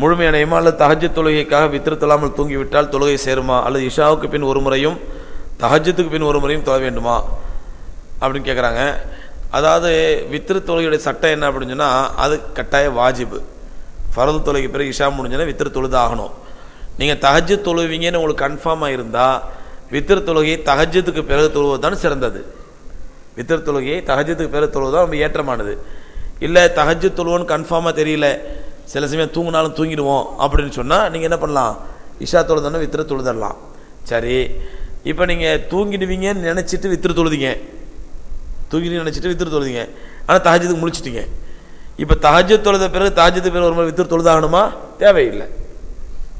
முழுமையடையுமா அல்லது தஹஜ்ஜத் தொழுகைக்காக வித்திரு தொழாமல் தூங்கிவிட்டால் தொழுகை சேருமா? அல்லது இஷாவுக்கு பின் ஒரு முறையும் தஹஜத்துக்கு பின் ஒரு முறையும் தொழ வேண்டுமா? அப்படின்னு கேட்குறாங்க அதாவது வித்திரு தொழுகையுடைய சட்டம் என்ன அப்படின்னு சொன்னால் அது கட்டாய வாஜிபு. ஃபரது தொழுகை பிறகு இஷா முடிஞ்சோன்னா வித்திரு தொழுது ஆகணும் நீங்கள் தஹஜ்ஜு தொழுவீங்கன்னு உங்களுக்கு கன்ஃபார்மாக இருந்தால் வித்திரு தொழுகையை தஹஜ்ஜத்துக்கு பிறகு தொழுவது தான் சிறந்தது. வித்திரு தொழுகையை தஹஜத்துக்கு பிறகு தொழுவது தான் ரொம்ப ஏற்றமானது. இல்லை தஹஜ்ஜு தொழுவோன்னு கன்ஃபார்மாக தெரியல. சில சமயம் தூங்கினாலும் தூங்கிடுவோம் அப்படின்னு சொன்னால் நீங்கள் என்ன பண்ணலாம்? இஷா தொழுதானே வித்திர தொழுதரலாம் சரி. இப்போ நீங்கள் தூங்கிடுவீங்கன்னு நினச்சிட்டு வித்திர தொழுதிங்க. தூங்கிட்டு நினச்சிட்டு வித்திர தொழுதிங்க. ஆனால் தஹஜத்துக்கு முழிச்சிட்டிங்க. இப்போ தஹஜத் தொழுத பிறகு தஹஜத்துக்கு பிறகு ஒரு முறை வித்திர தொழுதாகணுமா? தேவையில்லை.